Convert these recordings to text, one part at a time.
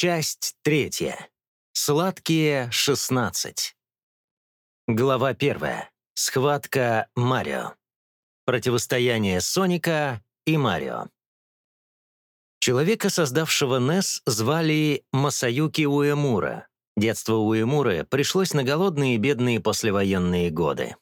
Часть третья. Сладкие 16. Глава первая. Схватка Марио. Противостояние Соника и Марио. Человека, создавшего NES, звали Масаюки Уэмура. Детство Уэмуры пришлось на голодные и бедные послевоенные годы.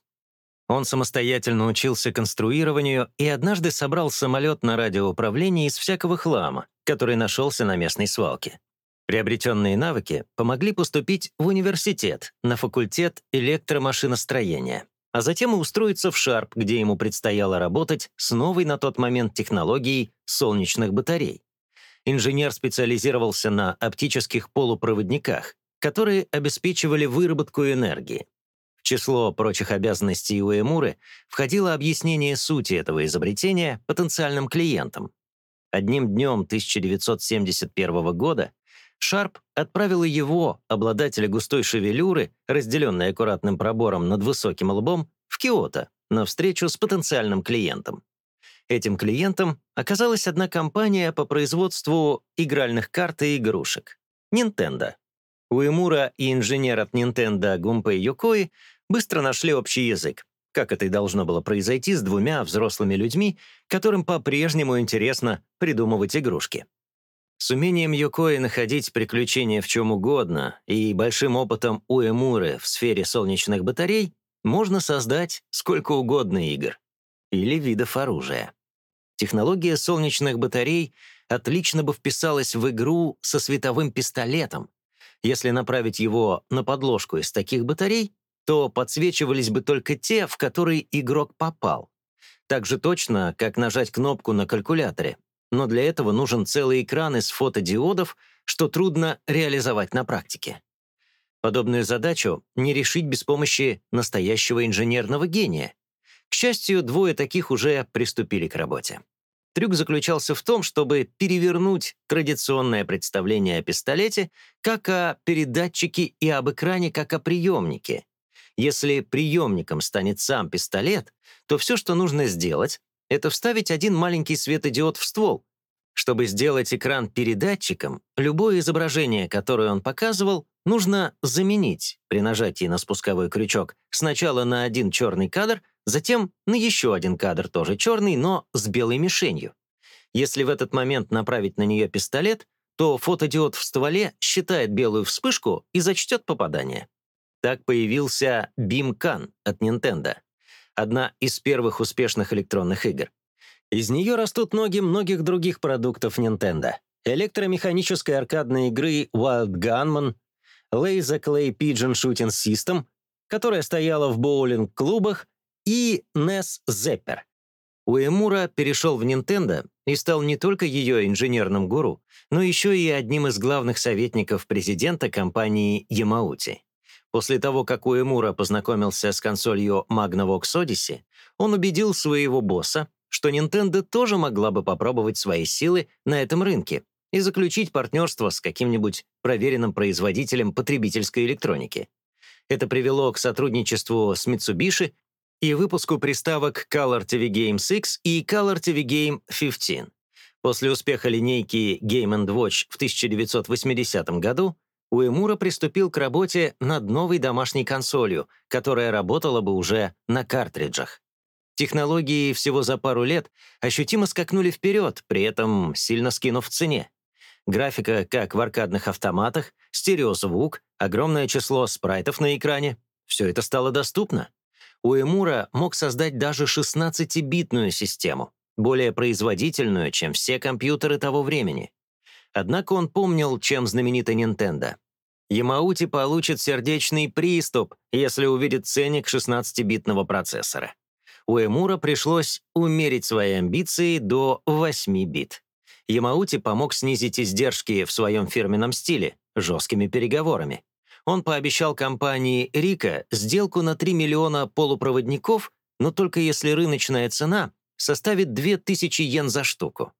Он самостоятельно учился конструированию и однажды собрал самолет на радиоуправлении из всякого хлама, который нашелся на местной свалке. Приобретенные навыки помогли поступить в университет на факультет электромашиностроения, а затем устроиться в Шарп, где ему предстояло работать с новой на тот момент технологией солнечных батарей. Инженер специализировался на оптических полупроводниках, которые обеспечивали выработку энергии. В число прочих обязанностей Уэмуры входило объяснение сути этого изобретения потенциальным клиентам. Одним днем 1971 года Шарп отправила его, обладателя густой шевелюры, разделенной аккуратным пробором над высоким лбом, в Киото на встречу с потенциальным клиентом. Этим клиентом оказалась одна компания по производству игральных карт и игрушек — Nintendo. Уэмура и инженер от Nintendo Гумпэй Йокои быстро нашли общий язык, как это и должно было произойти с двумя взрослыми людьми, которым по-прежнему интересно придумывать игрушки. С умением Юкои находить приключения в чем угодно и большим опытом Уэмуры в сфере солнечных батарей можно создать сколько угодно игр или видов оружия. Технология солнечных батарей отлично бы вписалась в игру со световым пистолетом. Если направить его на подложку из таких батарей, то подсвечивались бы только те, в которые игрок попал. Так же точно, как нажать кнопку на калькуляторе но для этого нужен целый экран из фотодиодов, что трудно реализовать на практике. Подобную задачу не решить без помощи настоящего инженерного гения. К счастью, двое таких уже приступили к работе. Трюк заключался в том, чтобы перевернуть традиционное представление о пистолете как о передатчике и об экране как о приемнике. Если приемником станет сам пистолет, то все, что нужно сделать, это вставить один маленький светодиод в ствол. Чтобы сделать экран передатчиком, любое изображение, которое он показывал, нужно заменить при нажатии на спусковой крючок сначала на один черный кадр, затем на еще один кадр, тоже черный, но с белой мишенью. Если в этот момент направить на нее пистолет, то фотодиод в стволе считает белую вспышку и зачтет попадание. Так появился BeamCAN от Nintendo одна из первых успешных электронных игр. Из нее растут ноги многих других продуктов Nintendo. Электромеханической аркадной игры Wild Gunman, Laser Clay Pigeon Shooting System, которая стояла в боулинг-клубах, и NES Zapper. Уэмура перешел в Nintendo и стал не только ее инженерным гуру, но еще и одним из главных советников президента компании Ямаути. После того, как Уэмура познакомился с консолью Magnavox Odyssey, он убедил своего босса, что Nintendo тоже могла бы попробовать свои силы на этом рынке и заключить партнерство с каким-нибудь проверенным производителем потребительской электроники. Это привело к сотрудничеству с Mitsubishi и выпуску приставок Color TV Game 6 и Color TV Game 15. После успеха линейки Game Watch в 1980 году Уэмура приступил к работе над новой домашней консолью, которая работала бы уже на картриджах. Технологии всего за пару лет ощутимо скакнули вперед, при этом сильно скинув в цене. Графика, как в аркадных автоматах, стереозвук, огромное число спрайтов на экране — все это стало доступно. Уэмура мог создать даже 16-битную систему, более производительную, чем все компьютеры того времени. Однако он помнил, чем знаменита Nintendo. Ямаути получит сердечный приступ, если увидит ценник 16-битного процессора. У Эмура пришлось умерить свои амбиции до 8 бит. Ямаути помог снизить издержки в своем фирменном стиле, жесткими переговорами. Он пообещал компании Рика сделку на 3 миллиона полупроводников, но только если рыночная цена составит 2000 йен за штуку.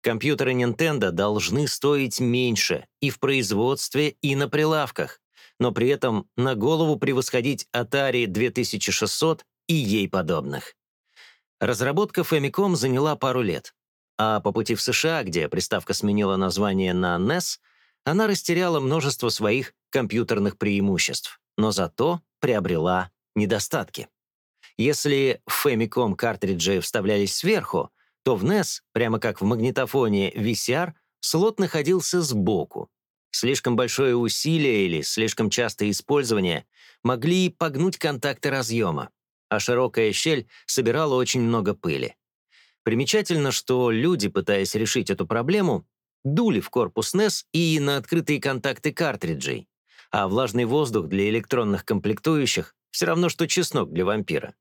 Компьютеры Nintendo должны стоить меньше и в производстве, и на прилавках, но при этом на голову превосходить Atari 2600 и ей подобных. Разработка Famicom заняла пару лет, а по пути в США, где приставка сменила название на NES, она растеряла множество своих компьютерных преимуществ, но зато приобрела недостатки. Если в Famicom картриджи вставлялись сверху, то в NES, прямо как в магнитофоне VCR, слот находился сбоку. Слишком большое усилие или слишком частое использование могли погнуть контакты разъема, а широкая щель собирала очень много пыли. Примечательно, что люди, пытаясь решить эту проблему, дули в корпус NES и на открытые контакты картриджей, а влажный воздух для электронных комплектующих все равно, что чеснок для вампира.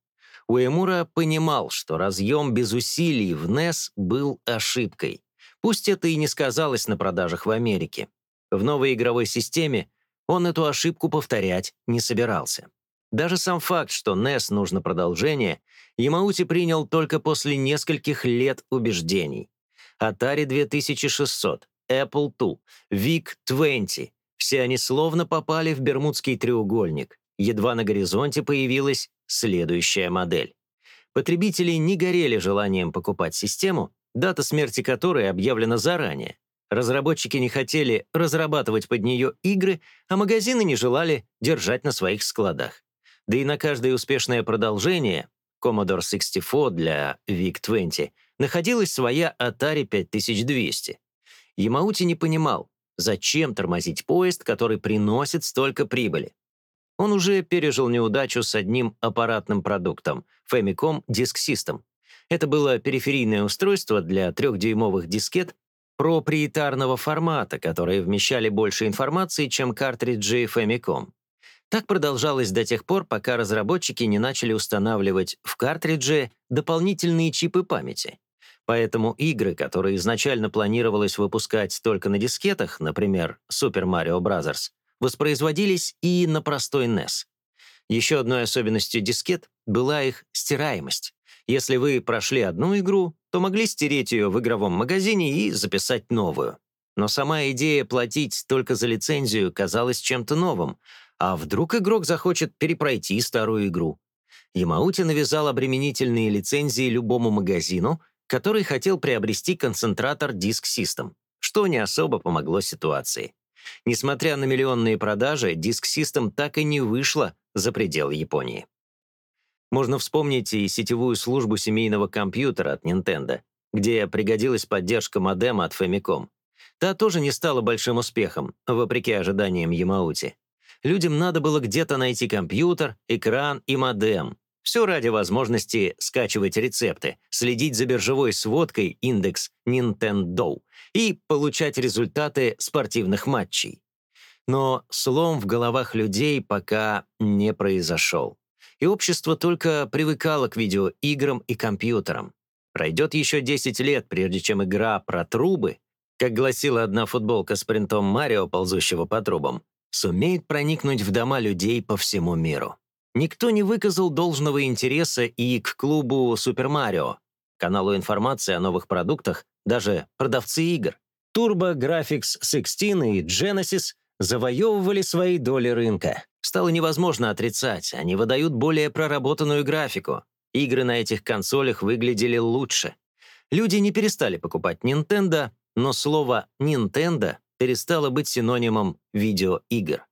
Уэмура понимал, что разъем без усилий в NES был ошибкой. Пусть это и не сказалось на продажах в Америке. В новой игровой системе он эту ошибку повторять не собирался. Даже сам факт, что NES нужно продолжение, Ямаути принял только после нескольких лет убеждений. Atari 2600, Apple II, VIC-20 — все они словно попали в Бермудский треугольник. Едва на горизонте появилась следующая модель. Потребители не горели желанием покупать систему, дата смерти которой объявлена заранее. Разработчики не хотели разрабатывать под нее игры, а магазины не желали держать на своих складах. Да и на каждое успешное продолжение Commodore 64 для VIC-20 находилась своя Atari 5200. Ямаути не понимал, зачем тормозить поезд, который приносит столько прибыли. Он уже пережил неудачу с одним аппаратным продуктом — Famicom Disk System. Это было периферийное устройство для трехдюймовых дискет проприетарного формата, которые вмещали больше информации, чем картриджи Famicom. Так продолжалось до тех пор, пока разработчики не начали устанавливать в картридже дополнительные чипы памяти. Поэтому игры, которые изначально планировалось выпускать только на дискетах, например, Super Mario Bros., воспроизводились и на простой NES. Еще одной особенностью дискет была их стираемость. Если вы прошли одну игру, то могли стереть ее в игровом магазине и записать новую. Но сама идея платить только за лицензию казалась чем-то новым. А вдруг игрок захочет перепройти старую игру? Ямаути навязал обременительные лицензии любому магазину, который хотел приобрести концентратор Disk System, что не особо помогло ситуации. Несмотря на миллионные продажи, Disk System так и не вышла за пределы Японии. Можно вспомнить и сетевую службу семейного компьютера от Nintendo, где пригодилась поддержка модема от Famicom. Та тоже не стала большим успехом, вопреки ожиданиям Ямаути. Людям надо было где-то найти компьютер, экран и модем. Все ради возможности скачивать рецепты, следить за биржевой сводкой индекс Nintendo и получать результаты спортивных матчей. Но слом в головах людей пока не произошел и общество только привыкало к видеоиграм и компьютерам. Пройдет еще 10 лет, прежде чем игра про трубы, как гласила одна футболка с принтом Марио, ползущего по трубам, сумеет проникнуть в дома людей по всему миру. Никто не выказал должного интереса и к клубу Супер Марио, каналу информации о новых продуктах, даже продавцы игр. Turbo Graphics 16 и Genesis завоевывали свои доли рынка. Стало невозможно отрицать, они выдают более проработанную графику. Игры на этих консолях выглядели лучше. Люди не перестали покупать Nintendo, но слово «Nintendo» перестало быть синонимом видеоигр.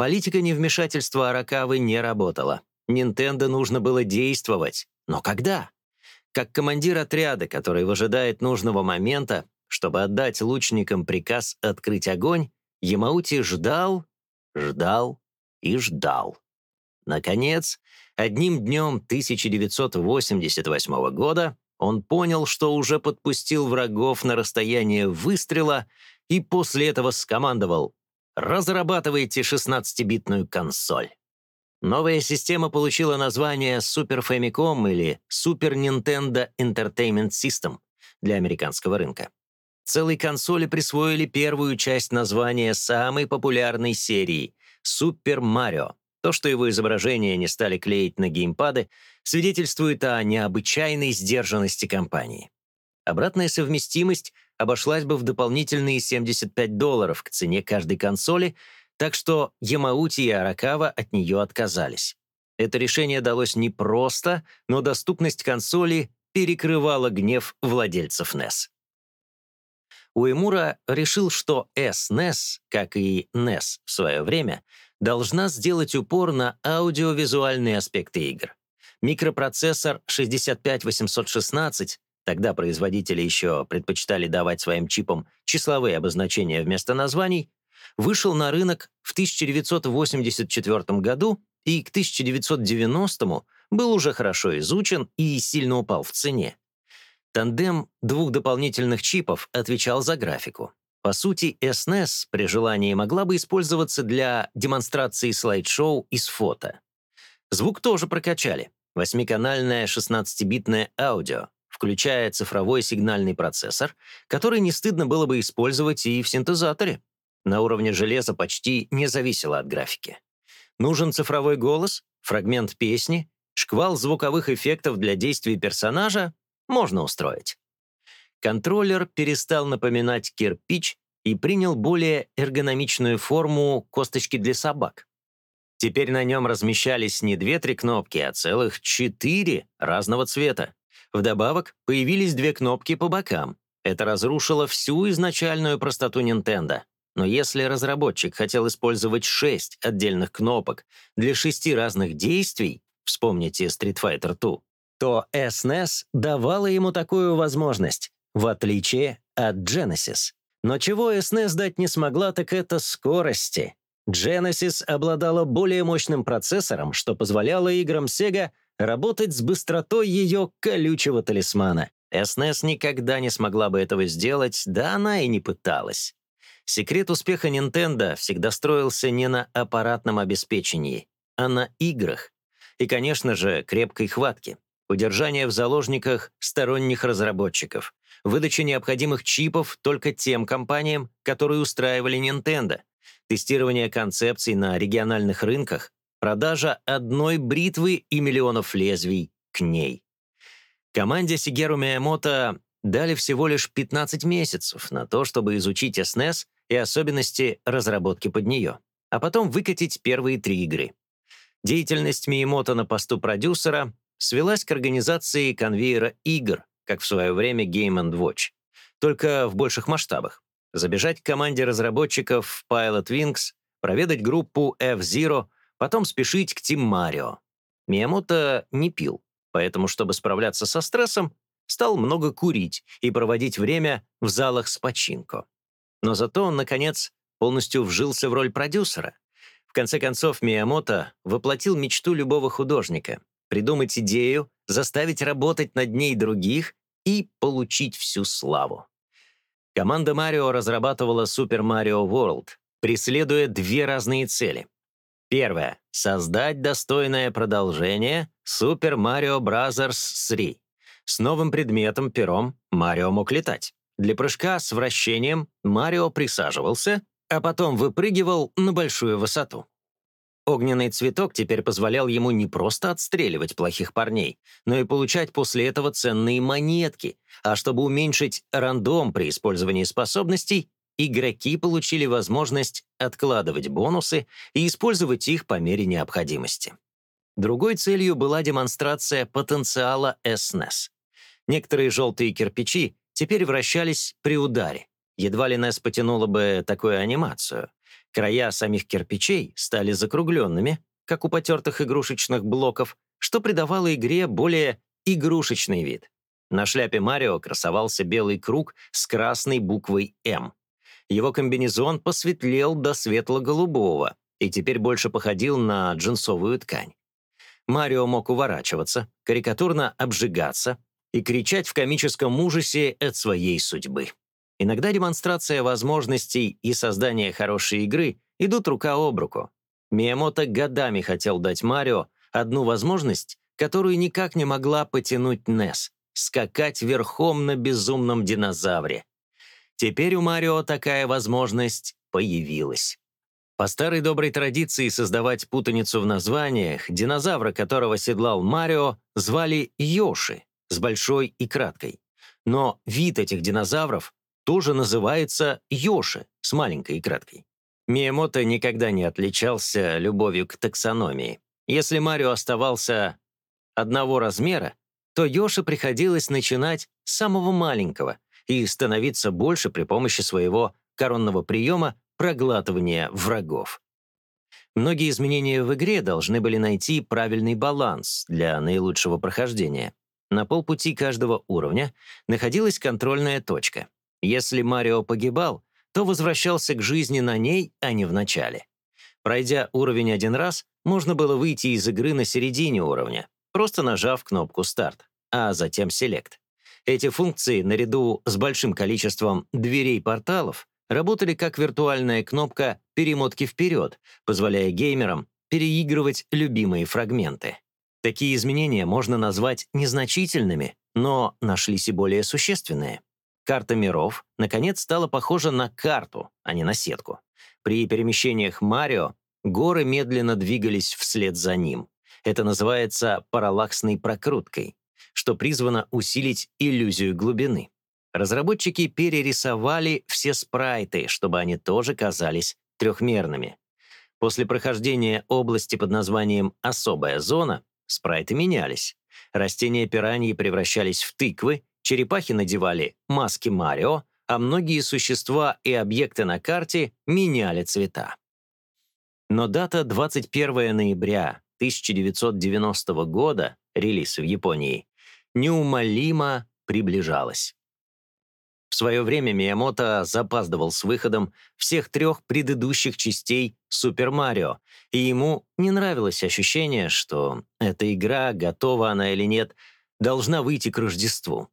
Политика невмешательства Аракавы не работала. Nintendo нужно было действовать. Но когда? Как командир отряда, который выжидает нужного момента, чтобы отдать лучникам приказ открыть огонь, Ямаути ждал, ждал и ждал. Наконец, одним днем 1988 года он понял, что уже подпустил врагов на расстояние выстрела и после этого скомандовал «Разрабатывайте 16-битную консоль». Новая система получила название Super Famicom или Super Nintendo Entertainment System для американского рынка целой консоли присвоили первую часть названия самой популярной серии — «Супер Марио». То, что его изображения не стали клеить на геймпады, свидетельствует о необычайной сдержанности компании. Обратная совместимость обошлась бы в дополнительные 75 долларов к цене каждой консоли, так что Ямаути и Аракава от нее отказались. Это решение далось непросто, но доступность консоли перекрывала гнев владельцев NES. Уэмура решил, что SNES, как и NES в свое время, должна сделать упор на аудиовизуальные аспекты игр. Микропроцессор 65816, тогда производители еще предпочитали давать своим чипам числовые обозначения вместо названий, вышел на рынок в 1984 году и к 1990 был уже хорошо изучен и сильно упал в цене. Тандем двух дополнительных чипов отвечал за графику. По сути, SNES при желании могла бы использоваться для демонстрации слайд-шоу из фото. Звук тоже прокачали. Восьмиканальное 16-битное аудио, включая цифровой сигнальный процессор, который не стыдно было бы использовать и в синтезаторе. На уровне железа почти не зависело от графики. Нужен цифровой голос, фрагмент песни, шквал звуковых эффектов для действий персонажа можно устроить. Контроллер перестал напоминать кирпич и принял более эргономичную форму косточки для собак. Теперь на нем размещались не две-три кнопки, а целых четыре разного цвета. Вдобавок появились две кнопки по бокам. Это разрушило всю изначальную простоту Nintendo. Но если разработчик хотел использовать шесть отдельных кнопок для шести разных действий, вспомните Street Fighter 2, то SNES давала ему такую возможность, в отличие от Genesis. Но чего SNES дать не смогла, так это скорости. Genesis обладала более мощным процессором, что позволяло играм Sega работать с быстротой ее колючего талисмана. SNES никогда не смогла бы этого сделать, да она и не пыталась. Секрет успеха Nintendo всегда строился не на аппаратном обеспечении, а на играх. И, конечно же, крепкой хватке, удержание в заложниках сторонних разработчиков, выдача необходимых чипов только тем компаниям, которые устраивали Nintendo, тестирование концепций на региональных рынках, продажа одной бритвы и миллионов лезвий к ней. Команде Сигеру Миямото дали всего лишь 15 месяцев на то, чтобы изучить SNES и особенности разработки под нее, а потом выкатить первые три игры. Деятельность Миямото на посту продюсера свелась к организации конвейера игр, как в свое время Game Watch, только в больших масштабах. Забежать к команде разработчиков Pilot Wings, проведать группу F-Zero, потом спешить к Team Mario. Миямото не пил, поэтому, чтобы справляться со стрессом, стал много курить и проводить время в залах с починку. Но зато он, наконец, полностью вжился в роль продюсера. В конце концов, Миямото воплотил мечту любого художника — придумать идею, заставить работать над ней других и получить всю славу. Команда Марио разрабатывала Super Mario World, преследуя две разные цели. Первое — создать достойное продолжение Super Mario Bros. 3. С новым предметом, пером, Марио мог летать. Для прыжка с вращением Марио присаживался, а потом выпрыгивал на большую высоту. Огненный цветок теперь позволял ему не просто отстреливать плохих парней, но и получать после этого ценные монетки, а чтобы уменьшить рандом при использовании способностей, игроки получили возможность откладывать бонусы и использовать их по мере необходимости. Другой целью была демонстрация потенциала SNES. Некоторые желтые кирпичи теперь вращались при ударе. Едва ли NES потянуло бы такую анимацию. Края самих кирпичей стали закругленными, как у потертых игрушечных блоков, что придавало игре более игрушечный вид. На шляпе Марио красовался белый круг с красной буквой «М». Его комбинезон посветлел до светло-голубого и теперь больше походил на джинсовую ткань. Марио мог уворачиваться, карикатурно обжигаться и кричать в комическом ужасе от своей судьбы. Иногда демонстрация возможностей и создание хорошей игры идут рука об руку. Миямото годами хотел дать Марио одну возможность, которую никак не могла потянуть Нес — скакать верхом на безумном динозавре. Теперь у Марио такая возможность появилась. По старой доброй традиции создавать путаницу в названиях, динозавра, которого седлал Марио, звали Йоши с большой и краткой. Но вид этих динозавров тоже называется Йоши с маленькой и краткой. Миямото никогда не отличался любовью к таксономии. Если Марио оставался одного размера, то Йоши приходилось начинать с самого маленького и становиться больше при помощи своего коронного приема проглатывания врагов. Многие изменения в игре должны были найти правильный баланс для наилучшего прохождения. На полпути каждого уровня находилась контрольная точка. Если Марио погибал, то возвращался к жизни на ней, а не в начале. Пройдя уровень один раз, можно было выйти из игры на середине уровня, просто нажав кнопку «Старт», а затем «Селект». Эти функции, наряду с большим количеством дверей-порталов, работали как виртуальная кнопка перемотки вперед, позволяя геймерам переигрывать любимые фрагменты. Такие изменения можно назвать незначительными, но нашлись и более существенные. Карта миров, наконец, стала похожа на карту, а не на сетку. При перемещениях Марио горы медленно двигались вслед за ним. Это называется параллаксной прокруткой, что призвано усилить иллюзию глубины. Разработчики перерисовали все спрайты, чтобы они тоже казались трехмерными. После прохождения области под названием «Особая зона» спрайты менялись. Растения пираньи превращались в тыквы, черепахи надевали маски Марио, а многие существа и объекты на карте меняли цвета. Но дата 21 ноября 1990 года, релиз в Японии, неумолимо приближалась. В свое время Миямото запаздывал с выходом всех трех предыдущих частей Супер Марио, и ему не нравилось ощущение, что эта игра, готова она или нет, должна выйти к Рождеству.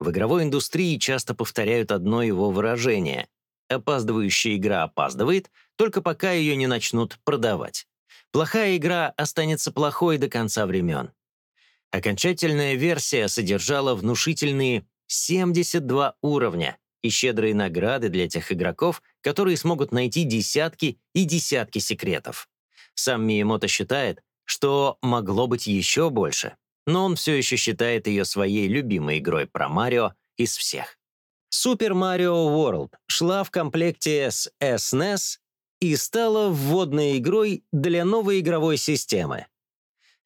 В игровой индустрии часто повторяют одно его выражение. Опаздывающая игра опаздывает, только пока ее не начнут продавать. Плохая игра останется плохой до конца времен. Окончательная версия содержала внушительные 72 уровня и щедрые награды для тех игроков, которые смогут найти десятки и десятки секретов. Сам Миемото считает, что могло быть еще больше, но он все еще считает ее своей любимой игрой про Марио из всех. Super Mario World шла в комплекте с SNES и стала вводной игрой для новой игровой системы.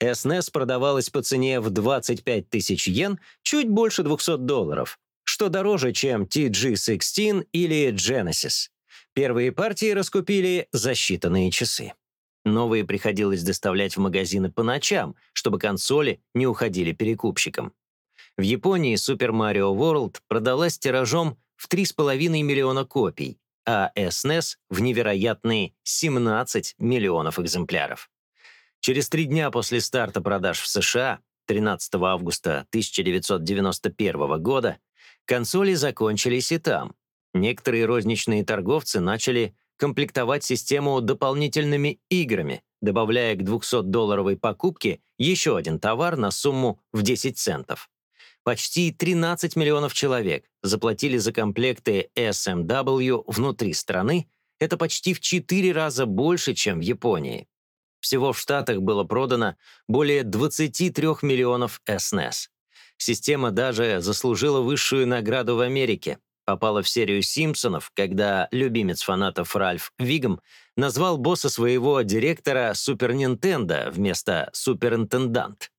SNES продавалась по цене в 25 тысяч йен, чуть больше 200 долларов, что дороже, чем TG-16 или Genesis. Первые партии раскупили за считанные часы. Новые приходилось доставлять в магазины по ночам, чтобы консоли не уходили перекупщикам. В Японии Super Mario World продалась тиражом в 3,5 миллиона копий, а SNES — в невероятные 17 миллионов экземпляров. Через три дня после старта продаж в США, 13 августа 1991 года, консоли закончились и там. Некоторые розничные торговцы начали комплектовать систему дополнительными играми, добавляя к 200-долларовой покупке еще один товар на сумму в 10 центов. Почти 13 миллионов человек заплатили за комплекты SMW внутри страны, это почти в 4 раза больше, чем в Японии. Всего в Штатах было продано более 23 миллионов SNES. Система даже заслужила высшую награду в Америке. Попала в серию «Симпсонов», когда любимец фанатов Ральф Вигом назвал босса своего директора «Супер Нинтендо» вместо «Суперинтендант».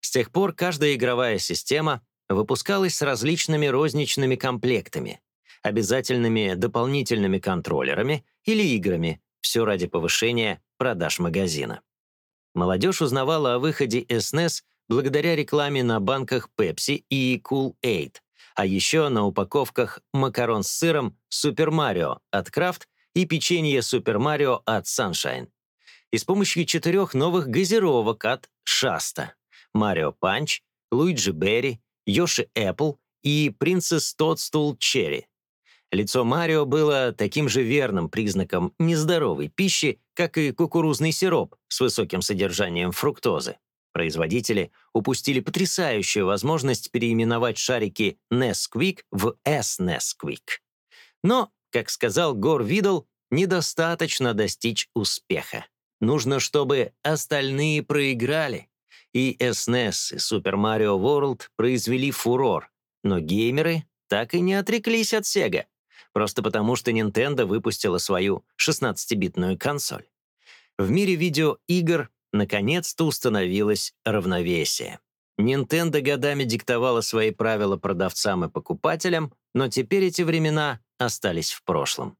С тех пор каждая игровая система выпускалась с различными розничными комплектами, обязательными дополнительными контроллерами или играми, все ради повышения продаж магазина. Молодежь узнавала о выходе SNES благодаря рекламе на банках Pepsi и Cool Aid, а еще на упаковках макарон с сыром Super Mario от Kraft и печенье Super Mario от Sunshine. И с помощью четырех новых газировок от Shasta, Mario Punch, Luigi Berry, Yoshi Apple и Princess Toadstool Cherry. Лицо Марио было таким же верным признаком нездоровой пищи, как и кукурузный сироп с высоким содержанием фруктозы. Производители упустили потрясающую возможность переименовать шарики Nesquik в S-Nesquik. Но, как сказал Гор Видл, недостаточно достичь успеха. Нужно, чтобы остальные проиграли. И SNES, и Super Mario World произвели фурор, но геймеры так и не отреклись от Sega просто потому что Nintendo выпустила свою 16-битную консоль. В мире видеоигр наконец-то установилось равновесие. Nintendo годами диктовала свои правила продавцам и покупателям, но теперь эти времена остались в прошлом.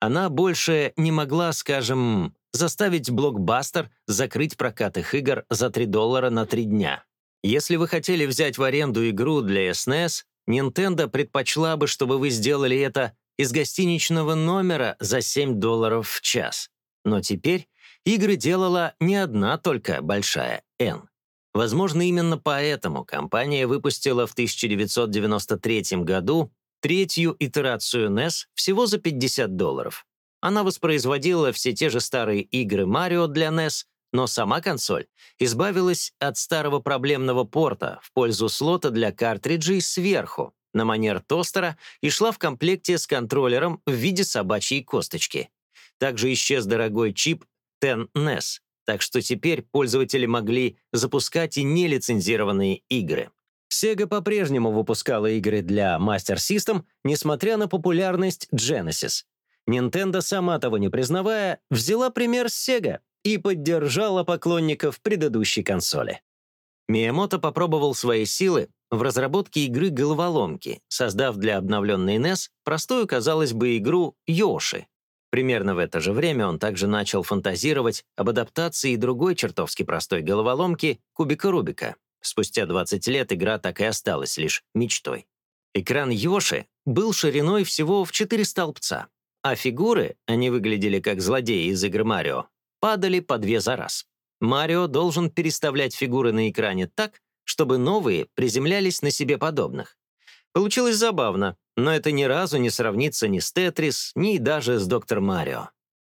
Она больше не могла, скажем, заставить блокбастер закрыть прокат их игр за 3 доллара на 3 дня. Если вы хотели взять в аренду игру для SNES, Nintendo предпочла бы, чтобы вы сделали это из гостиничного номера за 7 долларов в час. Но теперь игры делала не одна только большая N. Возможно, именно поэтому компания выпустила в 1993 году третью итерацию NES всего за 50 долларов. Она воспроизводила все те же старые игры Марио для NES, но сама консоль избавилась от старого проблемного порта в пользу слота для картриджей сверху, на манер тостера, и шла в комплекте с контроллером в виде собачьей косточки. Также исчез дорогой чип 10 NES, так что теперь пользователи могли запускать и нелицензированные игры. Sega по-прежнему выпускала игры для Master System, несмотря на популярность Genesis. Nintendo, сама того не признавая, взяла пример с Sega и поддержала поклонников предыдущей консоли. Миямото попробовал свои силы в разработке игры головоломки, создав для обновленной NES простую, казалось бы, игру Йоши. Примерно в это же время он также начал фантазировать об адаптации другой чертовски простой головоломки Кубика Рубика. Спустя 20 лет игра так и осталась лишь мечтой. Экран Йоши был шириной всего в 4 столбца, а фигуры, они выглядели как злодеи из игр Марио, падали по две за раз. Марио должен переставлять фигуры на экране так, чтобы новые приземлялись на себе подобных. Получилось забавно, но это ни разу не сравнится ни с Тетрис, ни даже с Доктор Марио.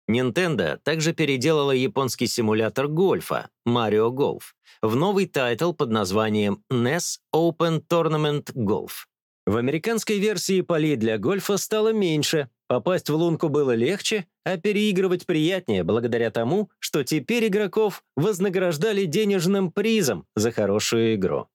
Nintendo также переделала японский симулятор гольфа Mario Golf в новый тайтл под названием NES Open Tournament Golf. В американской версии полей для гольфа стало меньше, попасть в лунку было легче, а переигрывать приятнее благодаря тому, что теперь игроков вознаграждали денежным призом за хорошую игру.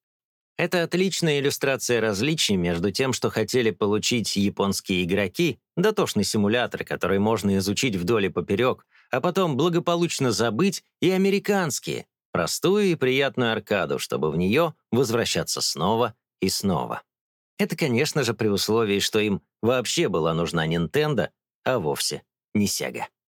Это отличная иллюстрация различий между тем, что хотели получить японские игроки, дотошный симулятор, который можно изучить вдоль и поперек, а потом благополучно забыть, и американские, простую и приятную аркаду, чтобы в нее возвращаться снова и снова. Это, конечно же, при условии, что им вообще была нужна Nintendo, а вовсе не Sega.